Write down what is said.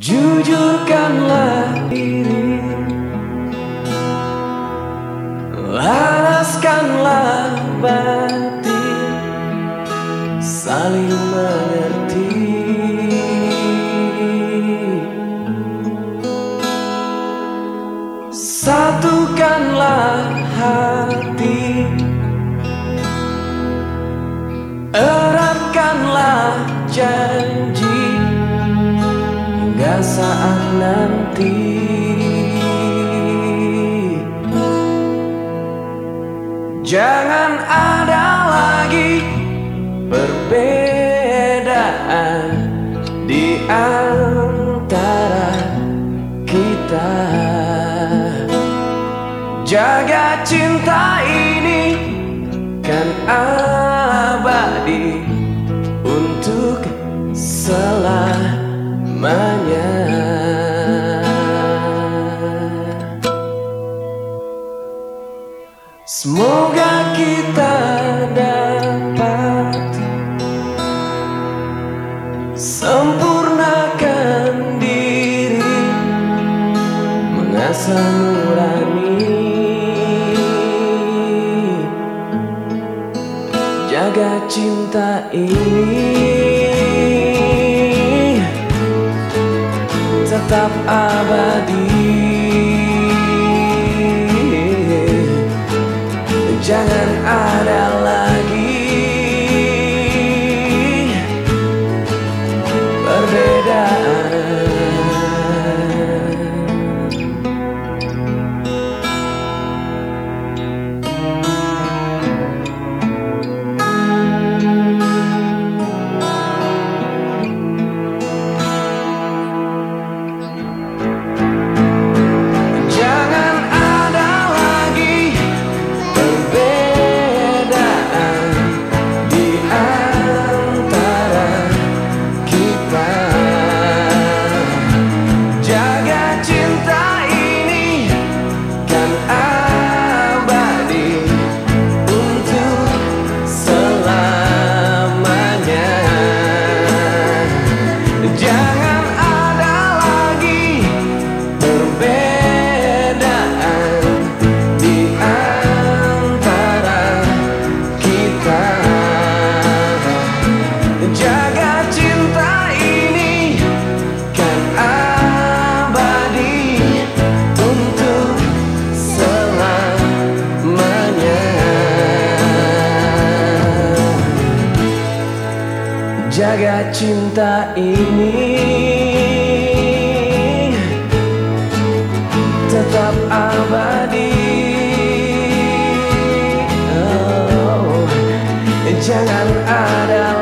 Jujurkanlah diri. Laraskanlah batin. Saling mengerti. Satukanlah hati. Eratkanlah janji saat nanti. Jangan ada lagi perbedaan di antara kita. Jaga cinta ini kan abadi untuk selamanya Semoga kita dapat sempurnakan diri mengasah nurani jaga cinta ini tetap abadi Jaga cinta ini. Tetap abadi. Oh, Jangan ada